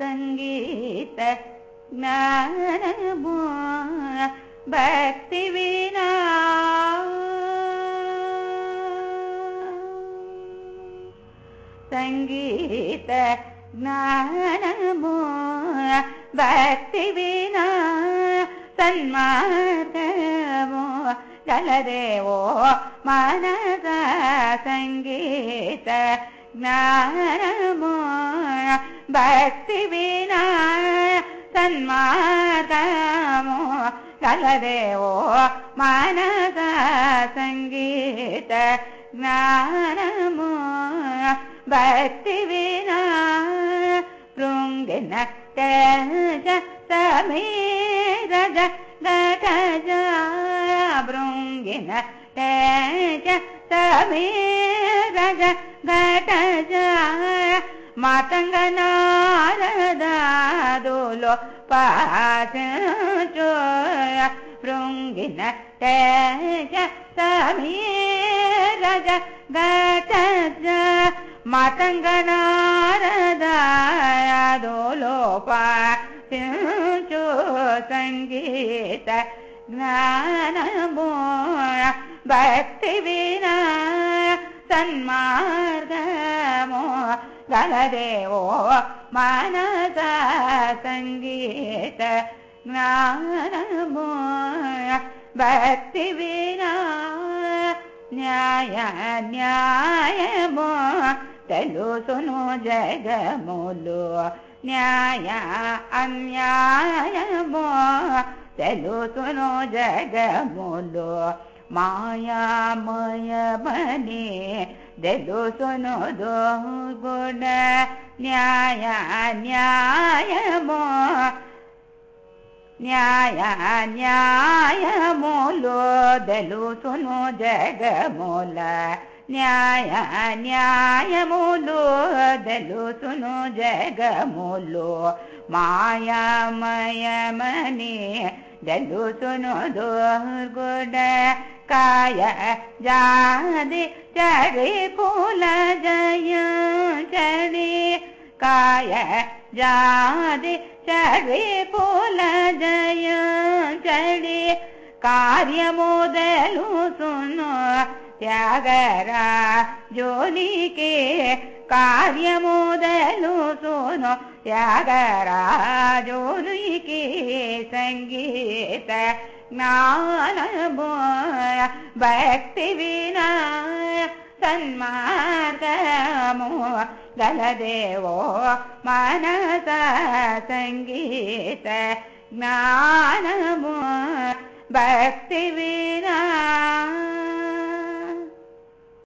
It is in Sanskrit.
सङ्गीत ज्ञानमो भक्ति विना सङ्गीत ज्ञानमो भक्ति विना सन्मार्गमो जलदेवो मनस। सङ्गीत ज्ञानमो भक्ति विना सन्मार्गमो जलदेवो मनस सङ्गीत ज्ञानमो भक्ति विना भृङ्गिन तेज समीरज गटज भृङ्गिन तेज समीरज गटज मातङ्गनारदादोलो पाचोय भृङ्गिन तेज समीरज गटज मातङ्गनारदादोलोपा चो सङ्गीत ज्ञानमो भक्ति विना सन्मार्गमो लरे मानसा सङ्गीत ज्ञानमो भक्तिविना न्याय न्यायमो तलु सुनु जगमोलो न्याय अन्यायमो तलु सुनु जगमोलो मायामय मयमने दलु सुनो दोहु गुडा न्यायो न्याय न्याय मोलो देल सुनु जगमोला न्याया न्याय मोलो देलु तुनो जगमोलो मया मया मनी डलु सुनो दोहर् गोड काय जादि चवि भोल जय चरि। काय जादि चवि भोल जय चे कार्य मोदलु सुनो त्यागरा जोनि के कार्य मोदलु सुनो त्यागरा जो के सङ्गीत भक्तिविना सन्मार्गमु गलदेवो मनस सङ्गीत ज्ञानमो भक्तिवि